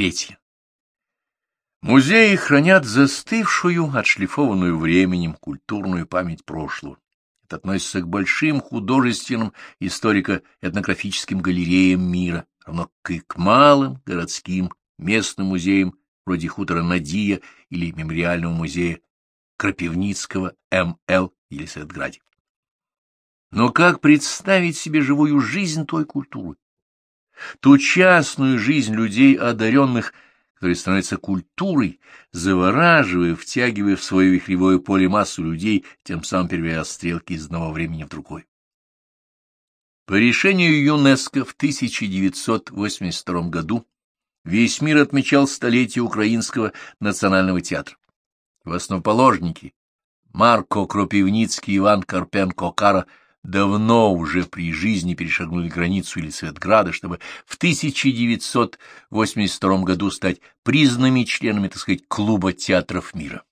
Третье. Музеи хранят застывшую, отшлифованную временем культурную память прошлого. Это относится к большим художественным историко-этнографическим галереям мира, равно как и к малым городским местным музеям, вроде хутора Надия или мемориального музея Крапивницкого М.Л. Елисаветграде. Но как представить себе живую жизнь той культуры? Ту частную жизнь людей, одаренных, которые становятся культурой, завораживая, втягивая в свое вихревое поле массу людей, тем самым переводя стрелки из одного времени в другой. По решению ЮНЕСКО в 1982 году весь мир отмечал столетие Украинского национального театра. В основоположники Марко Кропивницкий Иван Карпенко-Кара давно уже при жизни перешагнули границу Елисаветграда, чтобы в 1982 году стать признанными членами, так сказать, клуба театров мира.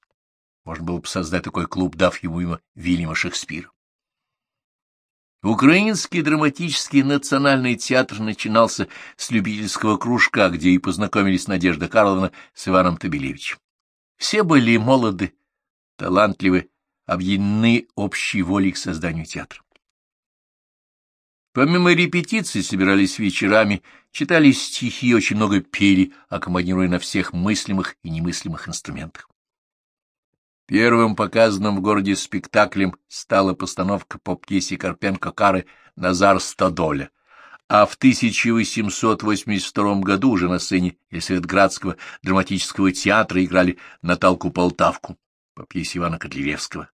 Можно было бы создать такой клуб, дав ему имя Вильяма Шекспира. Украинский драматический национальный театр начинался с любительского кружка, где и познакомились Надежда Карловна с Иваном Табелевичем. Все были молоды, талантливы, объединены общей волей к созданию театра. Помимо репетиций собирались вечерами, читали стихи, очень много пели, аккомпанируя на всех мыслимых и немыслимых инструментах. Первым показанным в городе спектаклем стала постановка по пьесе Карпенко-Кары «Назар Стадоля», а в 1882 году уже на сцене Елисаветградского драматического театра играли Наталку Полтавку по пьесе Ивана Котляревского.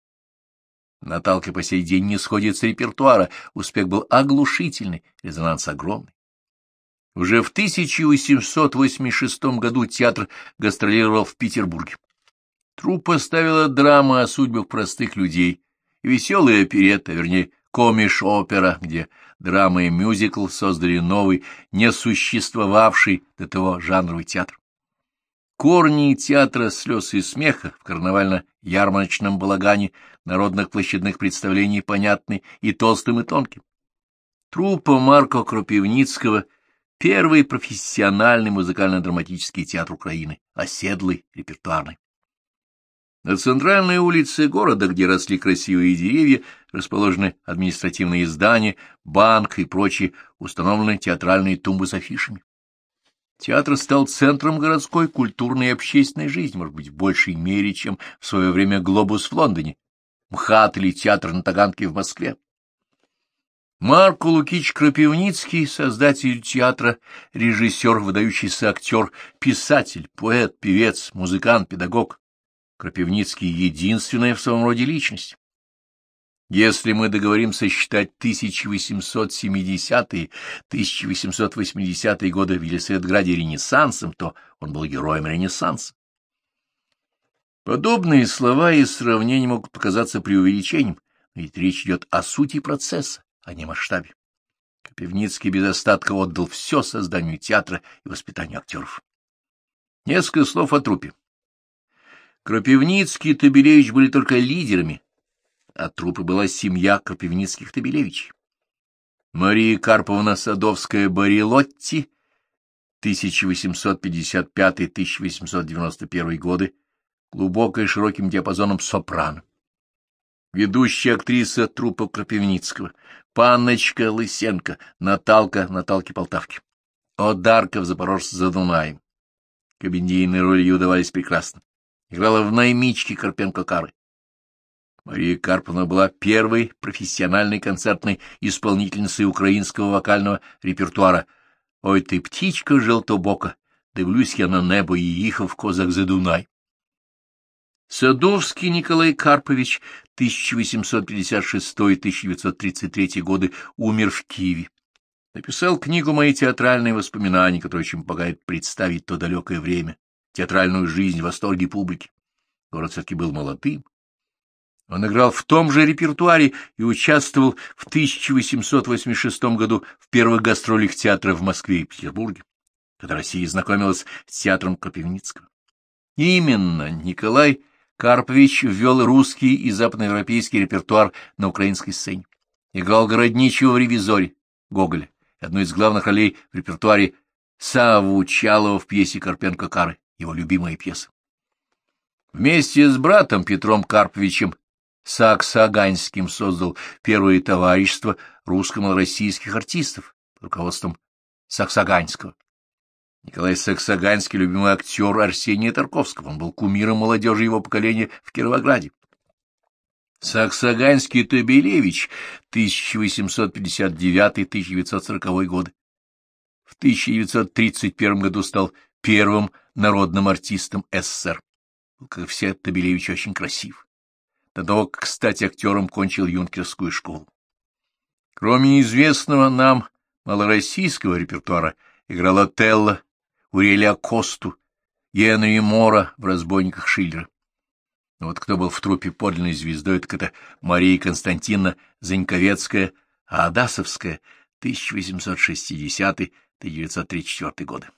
Наталка по сей день не сходит с репертуара, успех был оглушительный, резонанс огромный. Уже в 1886 году театр гастролировал в Петербурге. Труппа ставила драмы о судьбах простых людей и веселые оперетта, вернее, комиш-опера, где драма и мюзикл создали новый, несуществовавший до того жанровый театр. Корни театра слез и смеха в карнавально-ярмарочном балагане народных площадных представлений понятны и толстым, и тонким. Труппа Марко Кропивницкого — первый профессиональный музыкально-драматический театр Украины, оседлый, репертуарный. На центральной улице города, где росли красивые деревья, расположены административные здания, банк и прочие установлены театральные тумбы с афишами. Театр стал центром городской культурной и общественной жизни, может быть, в большей мере, чем в свое время «Глобус» в Лондоне, МХАТ или театр на Таганке в Москве. Марко Лукич Крапивницкий, создатель театра, режиссер, выдающийся актер, писатель, поэт, певец, музыкант, педагог, Крапивницкий — единственная в своем роде личность. Если мы договоримся считать 1870-1880-е годы в Елисаветграде Ренессансом, то он был героем Ренессанса. Подобные слова и сравнения могут показаться преувеличением, ведь речь идет о сути процесса, а не масштабе. Копивницкий без остатка отдал все созданию театра и воспитанию актеров. Несколько слов о трупе. Кропивницкий и Табелевич были только лидерами, а трупы была семья Кропивницких-Табелевичей. Мария Карповна Садовская-Барилотти, 1855-1891 годы, глубокой широким диапазоном сопрано. Ведущая актриса трупа Кропивницкого, Панночка Лысенко, Наталка Наталки Полтавки, Одарка в Запорожце за Дунаем. Комедийные роли ей удавались прекрасно играла в наймичке Карпенко-Кары. Мария Карповна была первой профессиональной концертной исполнительницей украинского вокального репертуара. «Ой ты, птичка желтобока, дивлюсь я на небо и їхав в козах за Дунай». Садовский Николай Карпович, 1856-1933 годы, умер в Киеве. Написал книгу «Мои театральные воспоминания», которая очень помогает представить то далекое время театральную жизнь в восторге публики. Город все-таки был молодым. Он играл в том же репертуаре и участвовал в 1886 году в первых гастролях театра в Москве и Петербурге, когда Россия знакомилась с театром Кропивницкого. Именно Николай Карпович ввел русский и западноевропейский репертуар на украинской сцене. Играл Городничего в «Ревизоре» Гоголя, одну из главных ролей в репертуаре Саву Чалова в пьесе Карпенко «Кары», его любимая пьеса. Вместе с братом Петром Карповичем Саксаганским создал первое товарищество русско-малороссийских артистов под руководством Саксаганского. Николай Саксаганский — любимый актер Арсения Тарковского. Он был кумиром молодежи его поколения в Кировограде. Саксаганский Табелевич, 1859-1940 годы. В 1931 году стал первым народным артистом СССР. Как все, Табелевич очень красив. До того, как стать актером, кончил юнкерскую школу. Кроме известного нам малороссийского репертуара, играла Телла, Урелия Косту, Генри Мора в «Разбойниках Шиллера». Но вот кто был в трупе подлинной звездой, так это Мария Константиновна Заньковецкая, а Адасовская, 1860-1934 годы.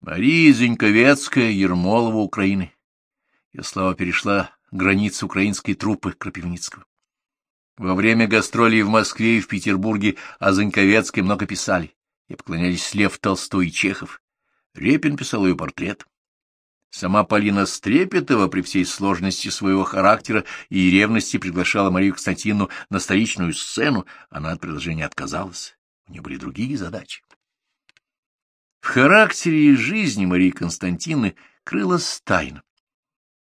Мария Заньковецкая, Ермолова Украины. Ее слава перешла границы украинской труппы Крапивницкого. Во время гастролей в Москве и в Петербурге о Заньковецкой много писали, и поклонялись Лев Толстой и Чехов. Репин писал ее портрет. Сама Полина Стрепетова при всей сложности своего характера и ревности приглашала Марию Константиновну на столичную сцену, она от предложения отказалась. У нее были другие задачи. В характере и жизни Марии Константиновны крылась тайна.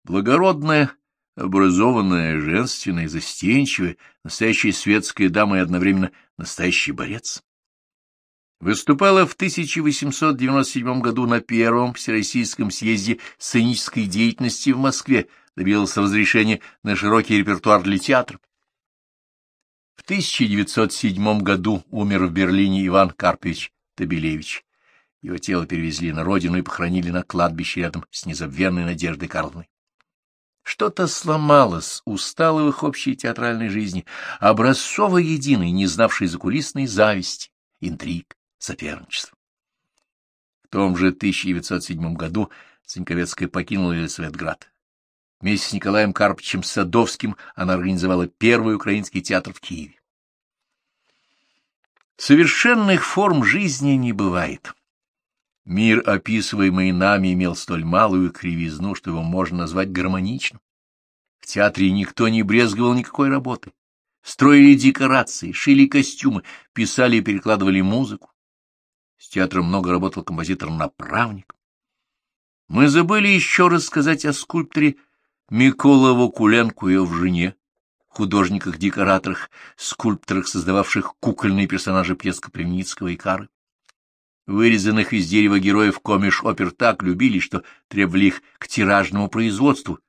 Благородная, образованная, женственная, застенчивая, настоящая светская дама и одновременно настоящий борец. Выступала в 1897 году на Первом Всероссийском съезде сценической деятельности в Москве, добилась разрешения на широкий репертуар для театра. В 1907 году умер в Берлине Иван Карпович Табелевич. Его тело перевезли на родину и похоронили на кладбище рядом с незабвенной Надеждой Карловной. Что-то сломалось, устало в их общей театральной жизни, образцово единой, не знавшей закулисной зависти, интриг соперничества. В том же 1907 году Цинковецкая покинула Елисаветград. Вместе с Николаем Карповичем Садовским она организовала первый украинский театр в Киеве. Совершенных форм жизни не бывает. Мир, описываемый нами, имел столь малую кривизну, что его можно назвать гармоничным. В театре никто не брезговал никакой работы. Строили декорации, шили костюмы, писали и перекладывали музыку. С театром много работал композитор-направник. Мы забыли еще рассказать о скульпторе Микола Вокуленко и его жене, художниках-декораторах, скульпторах, создававших кукольные персонажи пьес Капремницкого и Кары. Вырезанных из дерева героев комиш-опер так любили, что требовали их к тиражному производству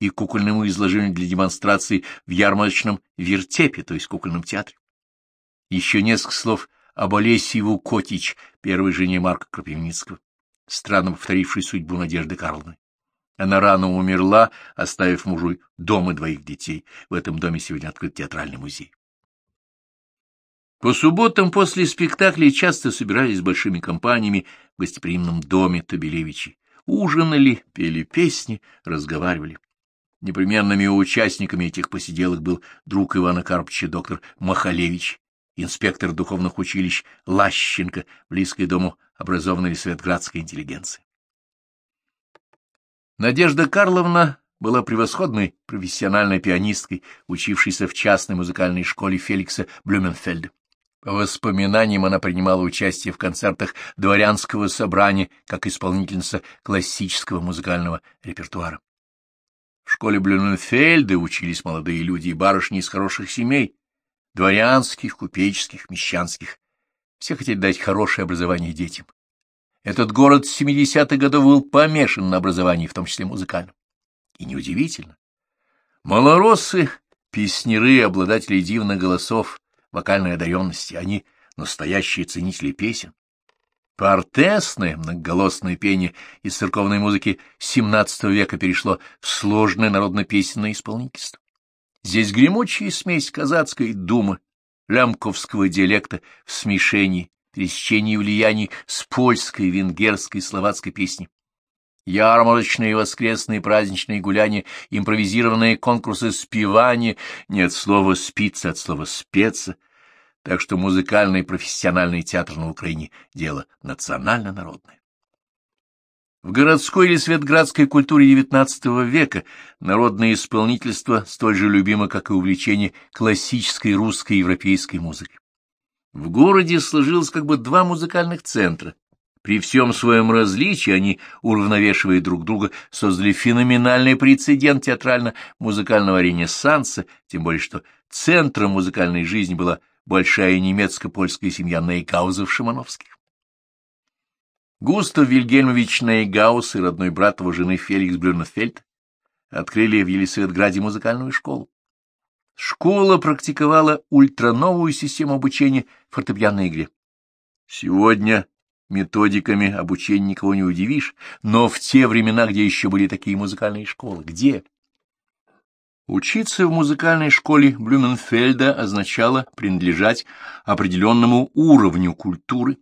и кукольному изложению для демонстрации в ярмарочном вертепе, то есть кукольном театре. Еще несколько слов об Олесе Вукотич, первой жене Марка Крапивницкого, странно повторившей судьбу Надежды Карловны. Она рано умерла, оставив мужу дом и двоих детей. В этом доме сегодня открыт театральный музей. По субботам после спектаклей часто собирались большими компаниями в гостеприимном доме Табелевичей. Ужинали, пели песни, разговаривали. Непременными участниками этих посиделок был друг Ивана Карповича доктор Махалевич, инспектор духовных училищ Лащенко, близкой дому образованной светградской интеллигенции. Надежда Карловна была превосходной профессиональной пианисткой, учившейся в частной музыкальной школе Феликса Блюменфельда. По воспоминаниям она принимала участие в концертах дворянского собрания как исполнительница классического музыкального репертуара. В школе Блюменфельда учились молодые люди и барышни из хороших семей, дворянских, купеческих, мещанских. Все хотели дать хорошее образование детям. Этот город с 70-х годов был помешан на образовании, в том числе музыкальном. И неудивительно. Малоросы, песнеры, обладатели дивных голосов, вокальной одаренности, они настоящие ценители песен. Портесное многоголосное пение из церковной музыки XVII века перешло в сложное народно-песенное исполнительство. Здесь гремучая смесь казацкой думы, лямковского диалекта в смешении, пересечении влияний с польской, венгерской, словацкой песни. Ярмарочные воскресные праздничные гуляния, импровизированные конкурсы спевания, от слова «спиться», от слова «спеться». так что музыкальный и профессиональный театр на Украине — дело национально-народное. В городской или светградской культуре XIX века народное исполнительство столь же любимо, как и увлечение классической русской и европейской музыкой. В городе сложилось как бы два музыкальных центра. При всем своем различии они, уравновешивая друг друга, создали феноменальный прецедент театрально-музыкального ренессанса, тем более что центром музыкальной жизни была большая немецко-польская семья Нейкаузов-Шимановских. Густав Вильгельмович Нейгаус и родной брат его жены Феликс Блюнефельд открыли в Елисаветграде музыкальную школу. Школа практиковала ультрановую систему обучения фортепианной игре. Сегодня методиками обучения никого не удивишь, но в те времена, где еще были такие музыкальные школы, где? Учиться в музыкальной школе Блюменфельда означало принадлежать определенному уровню культуры,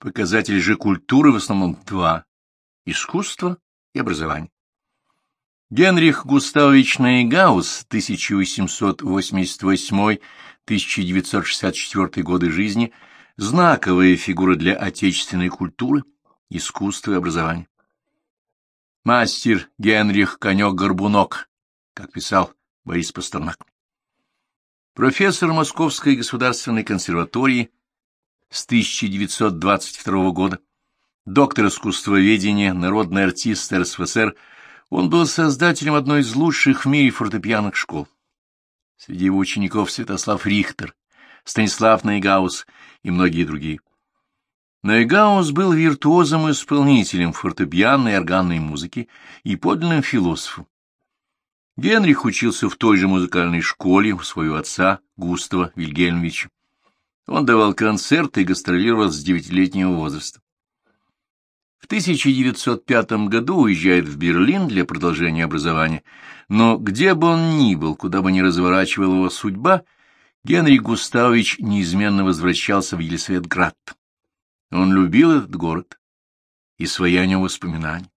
Показатели же культуры в основном два — искусство и образование. Генрих Густавович Нейгаус, 1888-1964 годы жизни, знаковая фигура для отечественной культуры, искусства и образования. Мастер Генрих Конек-Горбунок, как писал Борис Пастернак. Профессор Московской государственной консерватории, с 1922 года, доктор искусствоведения, народный артист РСФСР, он был создателем одной из лучших в мире фортепианных школ. Среди его учеников Святослав Рихтер, Станислав Нейгауз и многие другие. Нейгауз был виртуозом и исполнителем фортепианной и органной музыки и подлинным философом. Генрих учился в той же музыкальной школе у своего отца Густава Вильгельмовича. Он давал концерты и гастролировал с девятилетнего возраста. В 1905 году уезжает в Берлин для продолжения образования, но где бы он ни был, куда бы ни разворачивала его судьба, Генрий Густавович неизменно возвращался в Елисаветград. Он любил этот город и свои о нем воспоминания.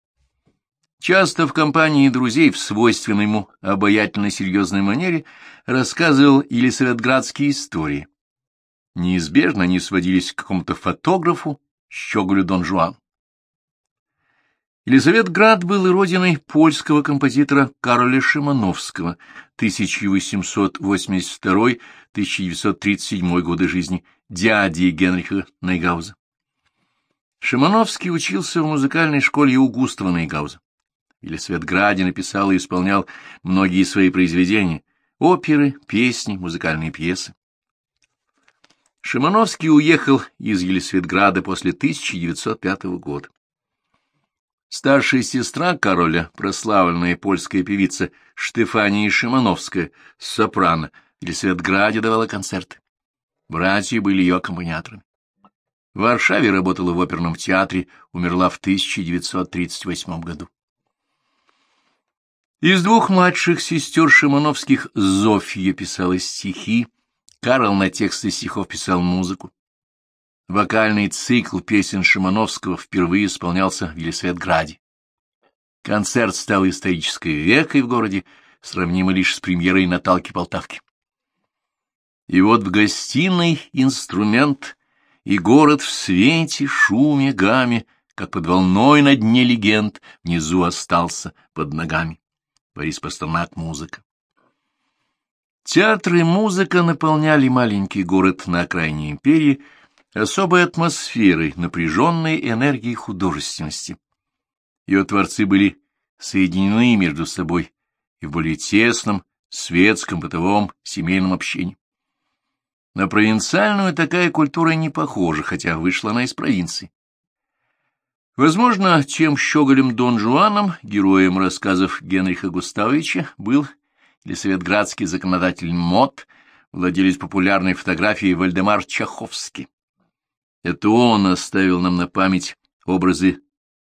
Часто в компании друзей в свойственной ему обаятельно серьезной манере рассказывал Елисаветградские истории неизбежно они сводились к какому-то фотографу, щеголю Дон Жуан. Елизаветград был родиной польского композитора Кароля Шимановского, 1882-1937 годы жизни, дяди Генриха Нейгауза. Шимановский учился в музыкальной школе у Густава. В Елисаветграде написал и исполнял многие свои произведения — оперы, песни, музыкальные пьесы. Шимановский уехал из Елисветграда после 1905 года. Старшая сестра короля, прославленная польская певица Штефания Шимановская, сопрано, в Елисветграде давала концерты. Братья были ее аккомпаниаторами. В Варшаве работала в оперном театре, умерла в 1938 году. Из двух младших сестер Шимановских Зофья писала стихи, Карл на тексты стихов писал музыку. Вокальный цикл песен Шимановского впервые исполнялся в Елисаветграде. Концерт стал исторической векой в городе, сравнимой лишь с премьерой Наталки Полтавки. И вот в гостиной инструмент, и город в свете, шуме, гаме, как под волной на дне легенд, внизу остался под ногами. Борис Пастернак, музыка. Театры и музыка наполняли маленький город на окраине империи особой атмосферой, напряженной энергией художественности. Ее творцы были соединены между собой и в более тесном, светском, бытовом, семейном общении. На провинциальную такая культура не похожа, хотя вышла она из провинции. Возможно, чем щеголем Дон Жуаном, героем рассказов Генриха Густавовича, был Лисаветградский законодатель МОД, владелец популярной фотографии Вальдемар Чаховский. Это он оставил нам на память образы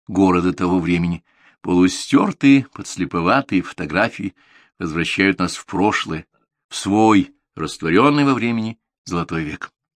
города того времени. Полустертые, подслеповатые фотографии возвращают нас в прошлое, в свой, растворенный во времени, золотой век.